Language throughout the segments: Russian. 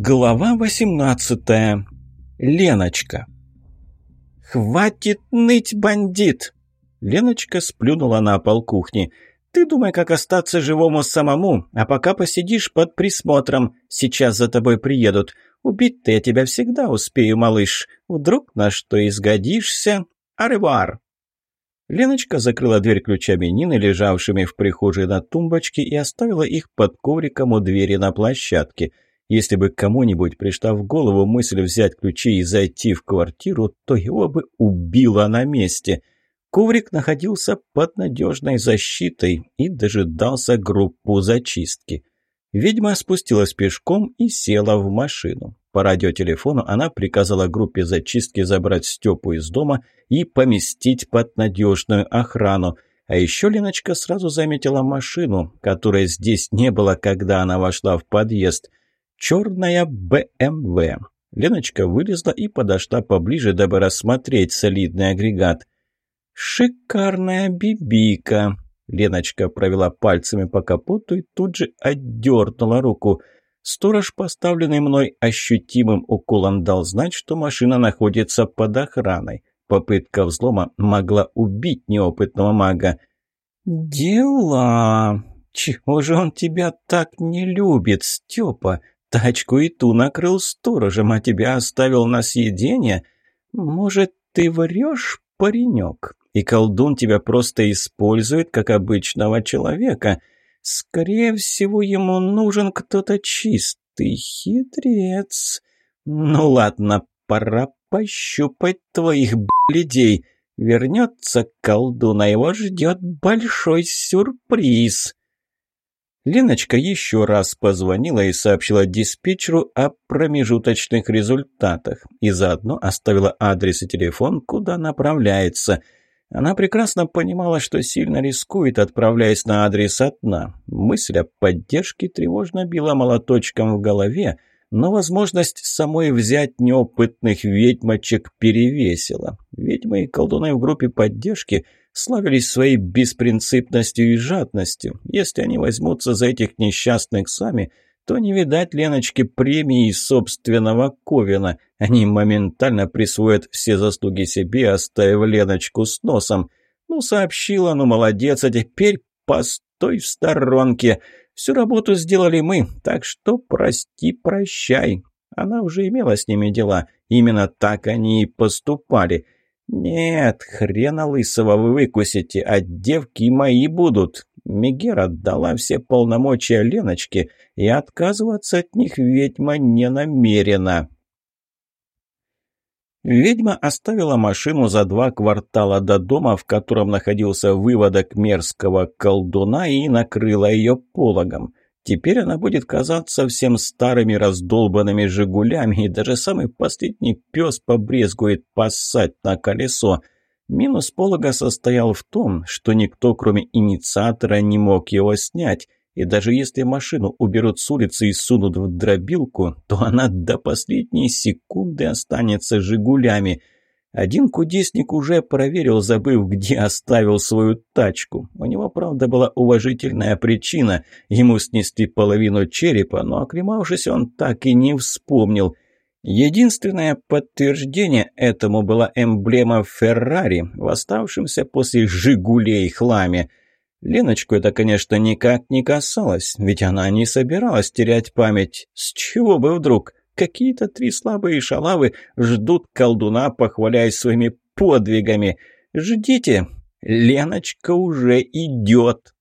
Глава 18. Леночка. «Хватит ныть, бандит!» Леночка сплюнула на пол кухни. «Ты думай, как остаться живому самому, а пока посидишь под присмотром. Сейчас за тобой приедут. Убить-то я тебя всегда успею, малыш. Вдруг на что изгодишься? Аревуар!» Леночка закрыла дверь ключами Нины, лежавшими в прихожей на тумбочке, и оставила их под ковриком у двери на площадке – если бы кому-нибудь пришла в голову мысль взять ключи и зайти в квартиру, то его бы убило на месте. Коврик находился под надежной защитой и дожидался группу зачистки. Ведьма спустилась пешком и села в машину. По радиотелефону она приказала группе зачистки забрать Степу из дома и поместить под надежную охрану. А еще Леночка сразу заметила машину, которой здесь не было, когда она вошла в подъезд черная БМВ. Леночка вылезла и подошла поближе, дабы рассмотреть солидный агрегат. «Шикарная бибика!» Леночка провела пальцами по капоту и тут же отдернула руку. Сторож, поставленный мной ощутимым уколом, дал знать, что машина находится под охраной. Попытка взлома могла убить неопытного мага. «Дела! Чего же он тебя так не любит, Степа? Тачку и ту накрыл сторожем, а тебя оставил на съедение? Может, ты врешь, паренек, и колдун тебя просто использует, как обычного человека? Скорее всего, ему нужен кто-то чистый, хитрец. Ну ладно, пора пощупать твоих бледей. Вернется колдун, а его ждет большой сюрприз. Леночка еще раз позвонила и сообщила диспетчеру о промежуточных результатах и заодно оставила адрес и телефон, куда направляется. Она прекрасно понимала, что сильно рискует, отправляясь на адрес одна. Мысль о поддержке тревожно била молоточком в голове, но возможность самой взять неопытных ведьмочек перевесила. Ведьмы и колдуны в группе поддержки – славились своей беспринципностью и жадностью. Если они возьмутся за этих несчастных сами, то не видать Леночке премии собственного Ковина. Они моментально присвоят все заслуги себе, оставив Леночку с носом. Ну, сообщила, ну, молодец, а теперь постой в сторонке. Всю работу сделали мы, так что прости, прощай. Она уже имела с ними дела. Именно так они и поступали – «Нет, хрена лысого вы выкусите, а девки мои будут». Мегера отдала все полномочия Леночке, и отказываться от них ведьма не намерена. Ведьма оставила машину за два квартала до дома, в котором находился выводок мерзкого колдуна, и накрыла ее пологом. Теперь она будет казаться всем старыми раздолбанными «Жигулями», и даже самый последний пес побрезгует поссать на колесо. Минус полога состоял в том, что никто, кроме инициатора, не мог его снять. И даже если машину уберут с улицы и сунут в дробилку, то она до последней секунды останется «Жигулями». Один кудесник уже проверил, забыв, где оставил свою тачку. У него, правда, была уважительная причина. Ему снесли половину черепа, но, окремавшись, он так и не вспомнил. Единственное подтверждение этому была эмблема Феррари в оставшемся после «Жигулей» хламе. Леночку это, конечно, никак не касалось, ведь она не собиралась терять память. С чего бы вдруг? Какие-то три слабые шалавы ждут колдуна, похваляясь своими подвигами. Ждите, Леночка уже идет.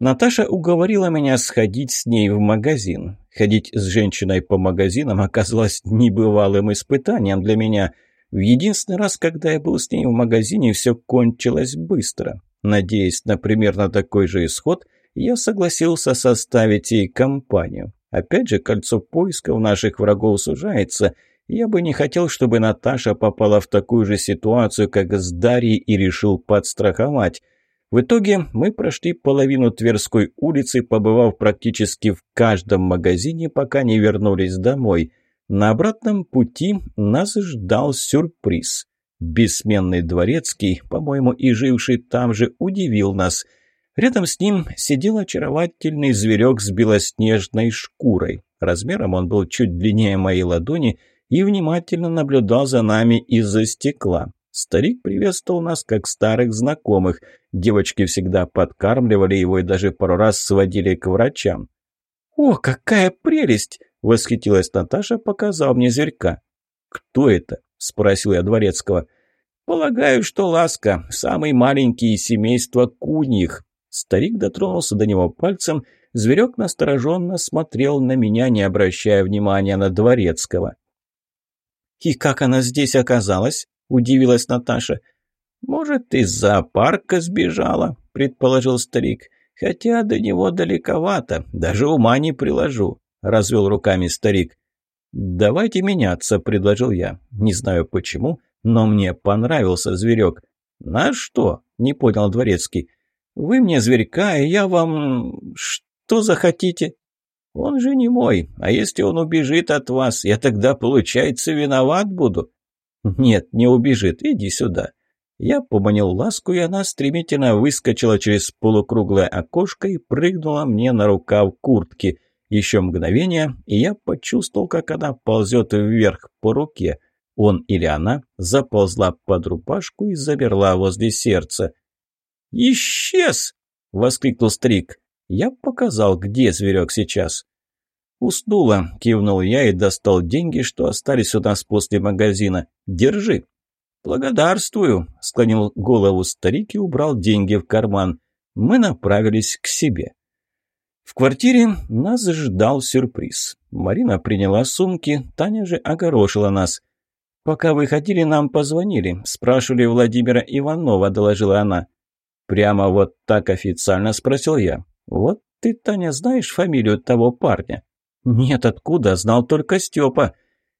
Наташа уговорила меня сходить с ней в магазин. Ходить с женщиной по магазинам оказалось небывалым испытанием для меня. В единственный раз, когда я был с ней в магазине, все кончилось быстро. Надеясь на примерно такой же исход, я согласился составить ей компанию. Опять же, кольцо поиска у наших врагов сужается. Я бы не хотел, чтобы Наташа попала в такую же ситуацию, как с Дарьей, и решил подстраховать. В итоге мы прошли половину Тверской улицы, побывав практически в каждом магазине, пока не вернулись домой. На обратном пути нас ждал сюрприз. Бессменный дворецкий, по-моему, и живший там же, удивил нас – Рядом с ним сидел очаровательный зверек с белоснежной шкурой. Размером он был чуть длиннее моей ладони и внимательно наблюдал за нами из-за стекла. Старик приветствовал нас как старых знакомых. Девочки всегда подкармливали его и даже пару раз сводили к врачам. «О, какая прелесть!» — восхитилась Наташа, показав мне зверька. «Кто это?» — спросил я Дворецкого. «Полагаю, что Ласка, самый маленький из семейства куньих». Старик дотронулся до него пальцем, зверек настороженно смотрел на меня, не обращая внимания на Дворецкого. «И как она здесь оказалась?» – удивилась Наташа. «Может, из зоопарка сбежала?» – предположил старик. «Хотя до него далековато, даже ума не приложу», – развел руками старик. «Давайте меняться», – предложил я. Не знаю почему, но мне понравился зверек. «На что?» – не понял Дворецкий. «Вы мне зверька, и я вам... что захотите?» «Он же не мой, а если он убежит от вас, я тогда, получается, виноват буду?» «Нет, не убежит, иди сюда». Я поманил ласку, и она стремительно выскочила через полукруглое окошко и прыгнула мне на рукав куртки. Еще мгновение, и я почувствовал, как она ползет вверх по руке. Он или она заползла под рубашку и замерла возле сердца. «Исчез!» — воскликнул старик. Я показал, где зверек сейчас. «Уснула», — кивнул я и достал деньги, что остались у нас после магазина. «Держи». «Благодарствую», — склонил голову старик и убрал деньги в карман. Мы направились к себе. В квартире нас ждал сюрприз. Марина приняла сумки, Таня же огорошила нас. «Пока выходили, нам позвонили. Спрашивали Владимира Иванова», — доложила она. «Прямо вот так официально?» – спросил я. «Вот ты, Таня, знаешь фамилию того парня?» «Нет, откуда? Знал только Степа».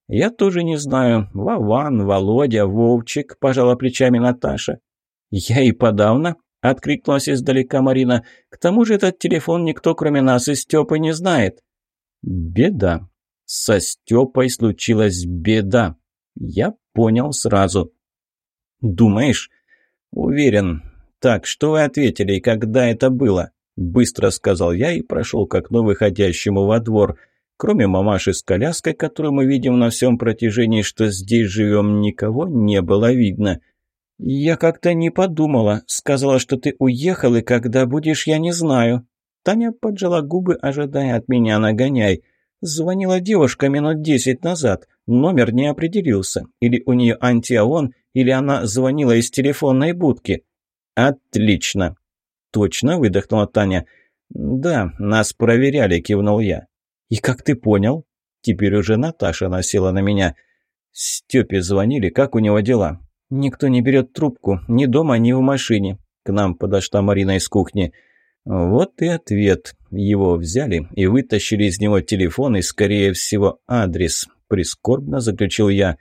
«Я тоже не знаю. Вован, Володя, Вовчик», – пожала плечами Наташа. «Я и подавно», – откликнулась издалека Марина. «К тому же этот телефон никто, кроме нас и Степы, не знает». «Беда. Со Степой случилась беда. Я понял сразу». «Думаешь?» «Уверен. «Так, что вы ответили и когда это было?» Быстро сказал я и прошел к окну, выходящему во двор. Кроме мамаши с коляской, которую мы видим на всем протяжении, что здесь живем, никого не было видно. «Я как-то не подумала. Сказала, что ты уехал, и когда будешь, я не знаю». Таня поджала губы, ожидая от меня нагоняй. Звонила девушка минут десять назад. Номер не определился. Или у нее антиаон, или она звонила из телефонной будки. «Отлично!» «Точно?» – выдохнула Таня. «Да, нас проверяли», – кивнул я. «И как ты понял?» Теперь уже Наташа насела на меня. Степе звонили, как у него дела? Никто не берет трубку, ни дома, ни в машине. К нам подошла Марина из кухни. Вот и ответ. Его взяли и вытащили из него телефон и, скорее всего, адрес. Прискорбно заключил я.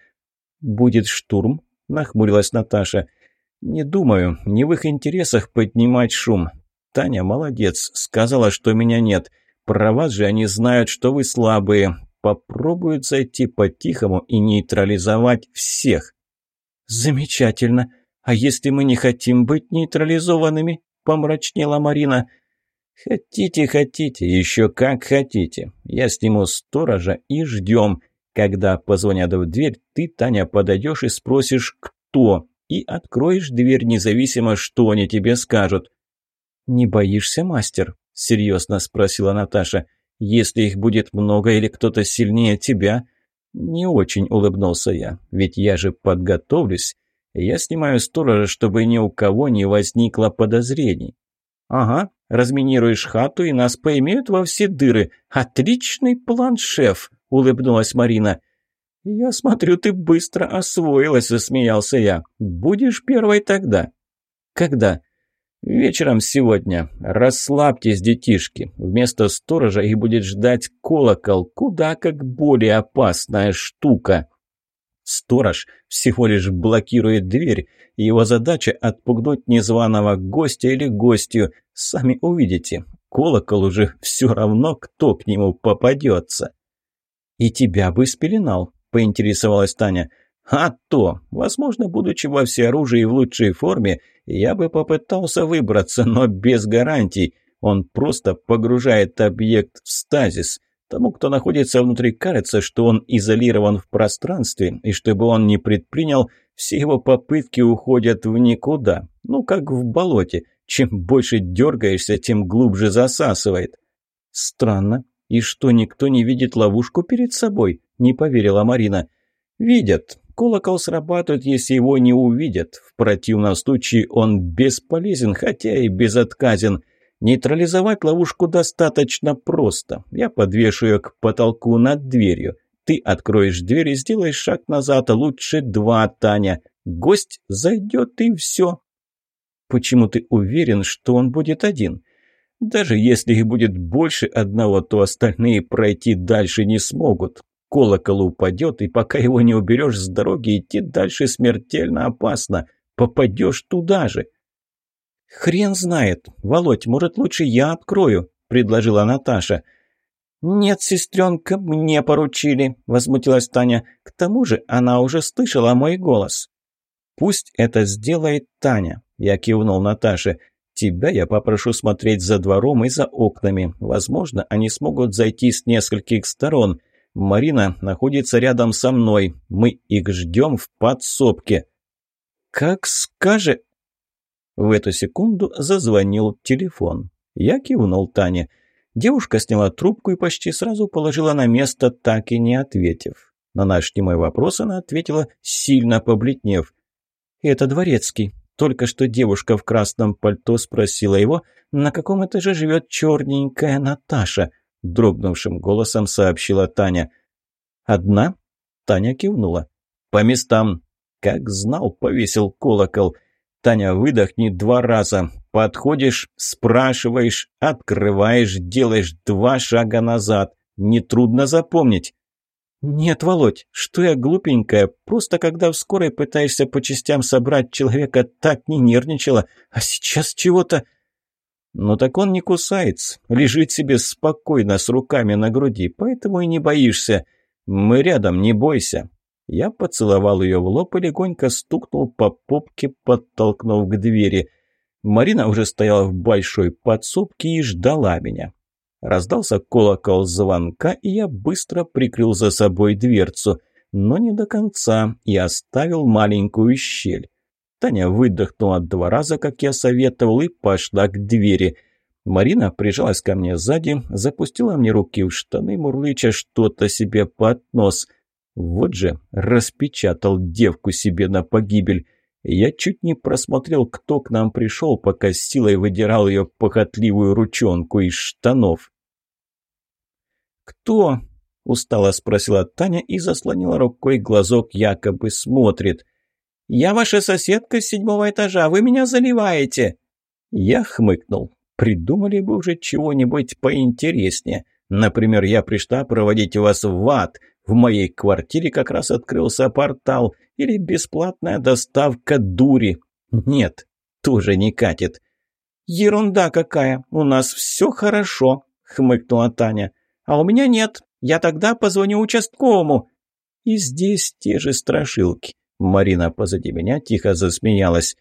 «Будет штурм?» – нахмурилась Наташа. – «Не думаю, не в их интересах поднимать шум. Таня молодец, сказала, что меня нет. Про вас же они знают, что вы слабые. Попробуют зайти по-тихому и нейтрализовать всех». «Замечательно. А если мы не хотим быть нейтрализованными?» – помрачнела Марина. «Хотите, хотите, еще как хотите. Я сниму сторожа и ждем. Когда позвонят в дверь, ты, Таня, подойдешь и спросишь, кто и откроешь дверь, независимо, что они тебе скажут». «Не боишься, мастер?» – серьезно спросила Наташа. «Если их будет много или кто-то сильнее тебя?» «Не очень улыбнулся я, ведь я же подготовлюсь. Я снимаю сторожа, чтобы ни у кого не возникло подозрений». «Ага, разминируешь хату, и нас поимеют во все дыры. Отличный план, шеф!» – улыбнулась Марина. «Я смотрю, ты быстро освоилась», – засмеялся я. «Будешь первой тогда?» «Когда?» «Вечером сегодня. Расслабьтесь, детишки. Вместо сторожа их будет ждать колокол, куда как более опасная штука». Сторож всего лишь блокирует дверь. Его задача – отпугнуть незваного гостя или гостью. Сами увидите. Колокол уже все равно, кто к нему попадется. «И тебя бы спеленал», – поинтересовалась Таня. «А то! Возможно, будучи во всеоружии и в лучшей форме, Я бы попытался выбраться, но без гарантий. Он просто погружает объект в стазис. Тому, кто находится внутри, кажется, что он изолирован в пространстве, и чтобы он не предпринял, все его попытки уходят в никуда. Ну, как в болоте. Чем больше дергаешься, тем глубже засасывает. Странно. И что, никто не видит ловушку перед собой? Не поверила Марина. Видят. Колокол срабатывает, если его не увидят. В противном случае он бесполезен, хотя и безотказен. Нейтрализовать ловушку достаточно просто. Я подвешу ее к потолку над дверью. Ты откроешь дверь и сделаешь шаг назад, а лучше два, Таня. Гость зайдет и все. Почему ты уверен, что он будет один? Даже если их будет больше одного, то остальные пройти дальше не смогут. Колокол упадет, и пока его не уберешь с дороги, идти дальше смертельно опасно. Попадешь туда же. «Хрен знает. Володь, может, лучше я открою?» – предложила Наташа. «Нет, сестренка, мне поручили», – возмутилась Таня. «К тому же она уже слышала мой голос». «Пусть это сделает Таня», – я кивнул Наташе. «Тебя я попрошу смотреть за двором и за окнами. Возможно, они смогут зайти с нескольких сторон. Марина находится рядом со мной. Мы их ждем в подсобке». «Как скажет...» В эту секунду зазвонил телефон. Я кивнул Тане. Девушка сняла трубку и почти сразу положила на место, так и не ответив. На наш немой вопрос она ответила, сильно побледнев. «Это Дворецкий. Только что девушка в красном пальто спросила его, на каком этаже живет черненькая Наташа», – дрогнувшим голосом сообщила Таня. «Одна?» – Таня кивнула. «По местам. Как знал, повесил колокол». Таня, выдохни два раза. Подходишь, спрашиваешь, открываешь, делаешь два шага назад. Нетрудно запомнить. «Нет, Володь, что я глупенькая. Просто когда в скорой пытаешься по частям собрать человека, так не нервничала. А сейчас чего-то...» «Ну так он не кусается. Лежит себе спокойно с руками на груди, поэтому и не боишься. Мы рядом, не бойся. Я поцеловал ее в лоб и легонько стукнул по попке, подтолкнув к двери. Марина уже стояла в большой подсобке и ждала меня. Раздался колокол звонка, и я быстро прикрыл за собой дверцу, но не до конца, и оставил маленькую щель. Таня выдохнула два раза, как я советовал, и пошла к двери. Марина прижалась ко мне сзади, запустила мне руки в штаны, мурлыча что-то себе под нос – вот же распечатал девку себе на погибель. Я чуть не просмотрел, кто к нам пришел, пока силой выдирал ее похотливую ручонку из штанов. «Кто?» – устало спросила Таня и заслонила рукой глазок, якобы смотрит. «Я ваша соседка с седьмого этажа, вы меня заливаете!» Я хмыкнул. Придумали бы уже чего-нибудь поинтереснее. Например, я пришла проводить вас в ад – в моей квартире как раз открылся портал или бесплатная доставка дури. Нет, тоже не катит. «Ерунда какая! У нас все хорошо!» — хмыкнула Таня. «А у меня нет. Я тогда позвоню участковому». И здесь те же страшилки. Марина позади меня тихо засмеялась.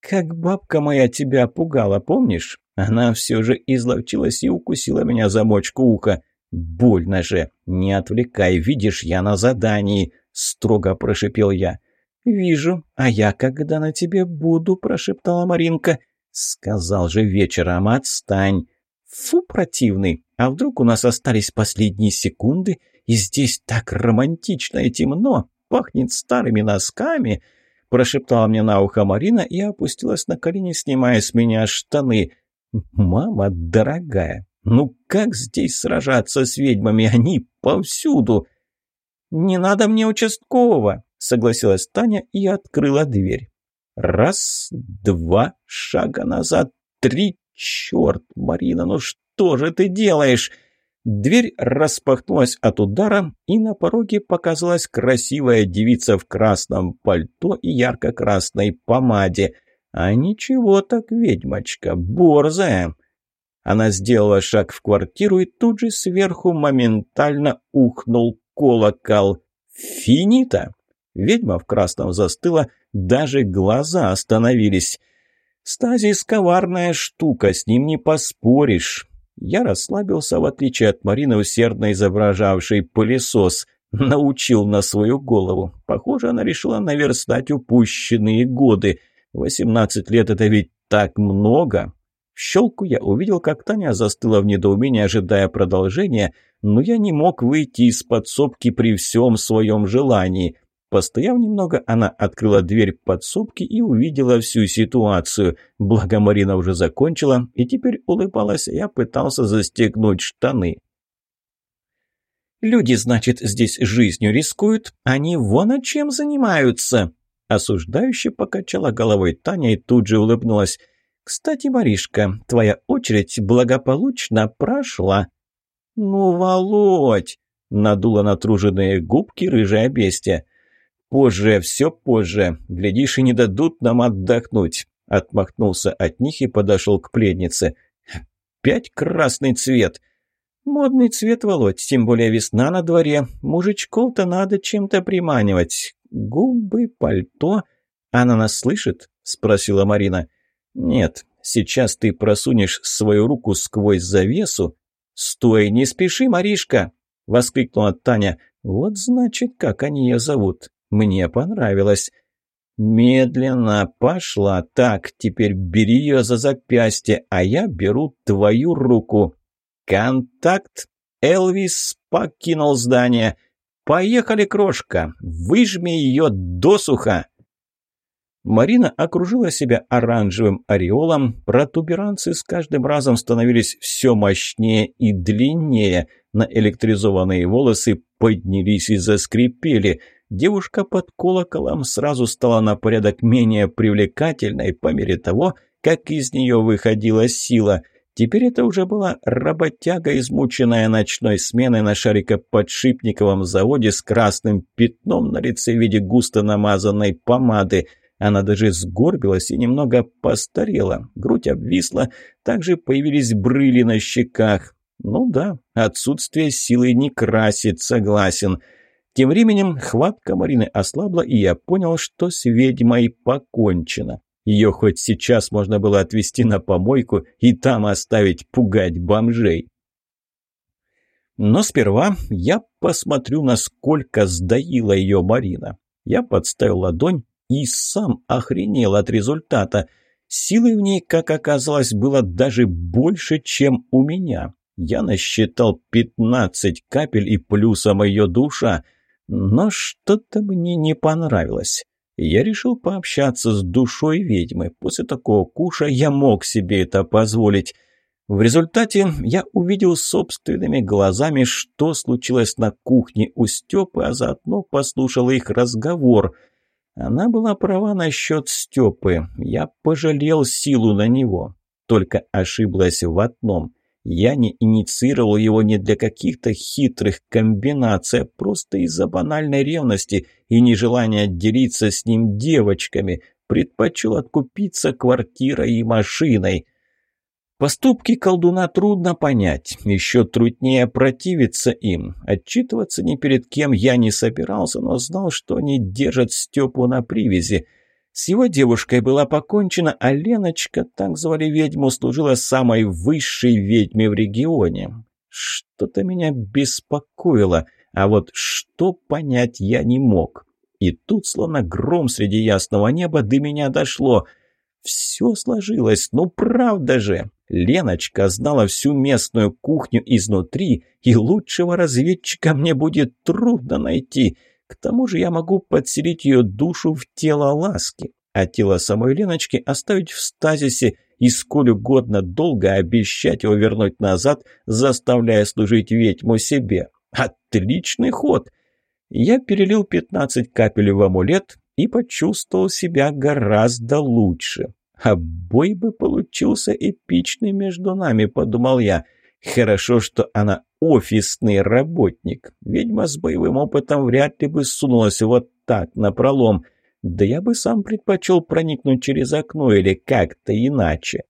«Как бабка моя тебя пугала, помнишь? Она все же изловчилась и укусила меня за мочку уха. «Больно же! Не отвлекай, видишь, я на задании!» – строго прошипел я. «Вижу, а я когда на тебе буду?» – прошептала Маринка. «Сказал же вечером, отстань!» «Фу, противный! А вдруг у нас остались последние секунды, и здесь так романтично и темно, пахнет старыми носками?» Прошептала мне на ухо Марина и опустилась на колени, снимая с меня штаны. «Мама дорогая, ну как здесь сражаться с ведьмами? Они повсюду. Не надо мне участкового, согласилась Таня и открыла дверь. Раз, два, шага назад, три. Черт, Марина, ну что же ты делаешь? Дверь распахнулась от удара, и на пороге показалась красивая девица в красном пальто и ярко-красной помаде. А ничего так ведьмочка, борзая. Она сделала шаг в квартиру, и тут же сверху моментально ухнул колокол. «Финита!» Ведьма в красном застыла, даже глаза остановились. Стазис коварная штука, с ним не поспоришь. Я расслабился, в отличие от Марины, усердно изображавшей пылесос. Научил на свою голову. Похоже, она решила наверстать упущенные годы. Восемнадцать лет – это ведь так много. В щелку я увидел, как Таня застыла в недоумении, ожидая продолжения, но я не мог выйти из подсобки при всем своем желании – Постояв немного, она открыла дверь подсобки и увидела всю ситуацию. Благо Марина уже закончила и теперь улыбалась, я пытался застегнуть штаны. «Люди, значит, здесь жизнью рискуют, они вон о чем занимаются!» Осуждающе покачала головой Таня и тут же улыбнулась. «Кстати, Маришка, твоя очередь благополучно прошла». «Ну, Володь!» — надула натруженные губки рыжая бестия. «Позже, все позже. Глядишь, и не дадут нам отдохнуть». Отмахнулся от них и подошел к пленнице. «Пять красный цвет!» «Модный цвет, Володь, тем более весна на дворе. Мужичков-то надо чем-то приманивать. Губы, пальто. Она нас слышит?» – спросила Марина. «Нет, сейчас ты просунешь свою руку сквозь завесу». «Стой, не спеши, Маришка!» – воскликнула Таня. «Вот значит, как они ее зовут. Мне понравилось. Медленно пошла. Так, теперь бери ее за запястье, а я беру твою руку. Контакт. Элвис покинул здание. Поехали, крошка. Выжми ее досуха. Марина окружила себя оранжевым ореолом, протуберанцы с каждым разом становились все мощнее и длиннее, на электризованные волосы поднялись и заскрипели – девушка под колоколом сразу стала на порядок менее привлекательной по мере того, как из нее выходила сила. Теперь это уже была работяга, измученная ночной сменой на шарикоподшипниковом заводе с красным пятном на лице в виде густо намазанной помады. Она даже сгорбилась и немного постарела. Грудь обвисла, также появились брыли на щеках. Ну да, отсутствие силы не красит, согласен. Тем временем хватка Марины ослабла, и я понял, что с ведьмой покончено. Ее хоть сейчас можно было отвезти на помойку и там оставить пугать бомжей. Но сперва я посмотрю, насколько сдаила ее Марина. Я подставил ладонь и сам охренел от результата. Силы в ней, как оказалось, было даже больше, чем у меня. Я насчитал пятнадцать капель и плюсом ее душа – но что-то мне не понравилось. Я решил пообщаться с душой ведьмы. После такого куша я мог себе это позволить. В результате я увидел собственными глазами, что случилось на кухне у Степы, а заодно послушал их разговор. Она была права насчет Степы. Я пожалел силу на него. Только ошиблась в одном. Я не инициировал его не для каких-то хитрых комбинаций, а просто из-за банальной ревности и нежелания делиться с ним девочками. Предпочел откупиться квартирой и машиной. Поступки колдуна трудно понять, еще труднее противиться им. Отчитываться ни перед кем я не собирался, но знал, что они держат Степу на привязи – с его девушкой была покончена, а Леночка, так звали ведьму, служила самой высшей ведьме в регионе. Что-то меня беспокоило, а вот что понять я не мог. И тут, словно гром среди ясного неба, до меня дошло. Все сложилось, ну правда же. Леночка знала всю местную кухню изнутри, и лучшего разведчика мне будет трудно найти — к тому же я могу подселить ее душу в тело ласки, а тело самой Леночки оставить в стазисе и сколь угодно долго обещать его вернуть назад, заставляя служить ведьму себе. Отличный ход! Я перелил 15 капель в амулет и почувствовал себя гораздо лучше. А бой бы получился эпичный между нами, подумал я. Хорошо, что она офисный работник. Ведьма с боевым опытом вряд ли бы сунулась вот так, на пролом. Да я бы сам предпочел проникнуть через окно или как-то иначе.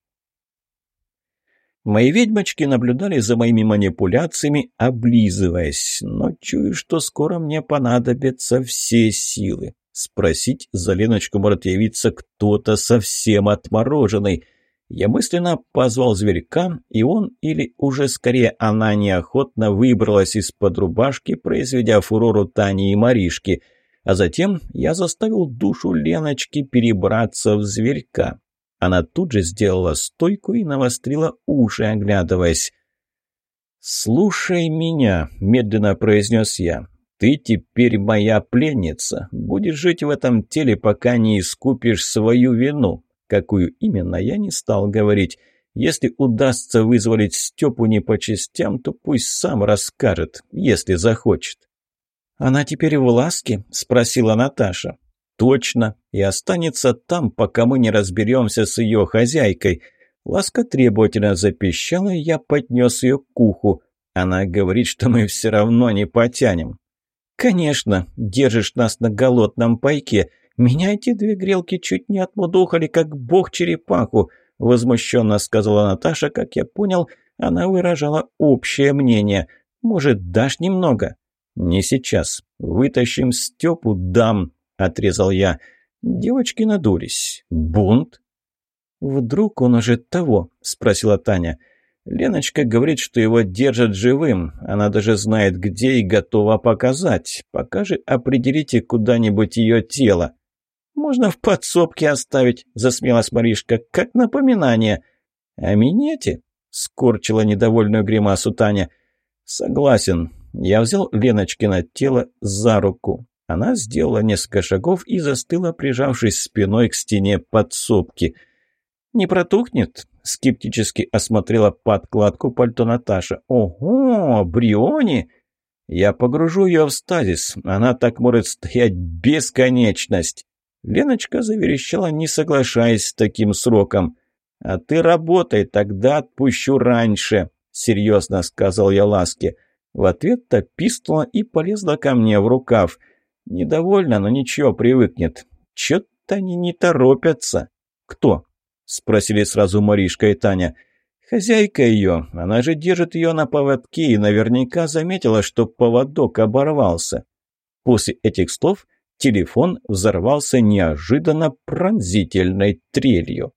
Мои ведьмочки наблюдали за моими манипуляциями, облизываясь, но чую, что скоро мне понадобятся все силы. Спросить за Леночку может явиться кто-то совсем отмороженный. Я мысленно позвал зверька, и он, или уже скорее она неохотно выбралась из-под рубашки, произведя фурору Тани и Маришки. А затем я заставил душу Леночки перебраться в зверька. Она тут же сделала стойку и навострила уши, оглядываясь. «Слушай меня», — медленно произнес я. «Ты теперь моя пленница. Будешь жить в этом теле, пока не искупишь свою вину. Какую именно, я не стал говорить. Если удастся вызволить Степу не по частям, то пусть сам расскажет, если захочет». «Она теперь в ласке?» — спросила Наташа. «Точно. И останется там, пока мы не разберемся с ее хозяйкой». Ласка требовательно запищала, и я поднес ее к уху. Она говорит, что мы все равно не потянем. «Конечно, держишь нас на голодном пайке. Меня эти две грелки чуть не отмудохали, как бог черепаху», — возмущенно сказала Наташа. Как я понял, она выражала общее мнение. «Может, дашь немного?» «Не сейчас. Вытащим Степу, дам», — отрезал я. Девочки надулись. «Бунт?» «Вдруг он уже того?» – спросила Таня. «Леночка говорит, что его держат живым. Она даже знает, где и готова показать. Пока же определите куда-нибудь ее тело». «Можно в подсобке оставить», – засмеялась Маришка, – «как напоминание». «А минете?» – скорчила недовольную гримасу Таня. «Согласен. Я взял Леночкино тело за руку. Она сделала несколько шагов и застыла, прижавшись спиной к стене подсобки – «Не протухнет?» – скептически осмотрела подкладку пальто Наташа. «Ого, Бриони!» «Я погружу ее в стазис. Она так может стоять бесконечность!» Леночка заверещала, не соглашаясь с таким сроком. «А ты работай, тогда отпущу раньше», — серьезно сказал я Ласке. В ответ-то пискнула и полезла ко мне в рукав. Недовольна, но ничего, привыкнет. Чё-то они не торопятся. «Кто?» – спросили сразу Маришка и Таня. «Хозяйка ее, она же держит ее на поводке и наверняка заметила, что поводок оборвался». После этих слов телефон взорвался неожиданно пронзительной трелью.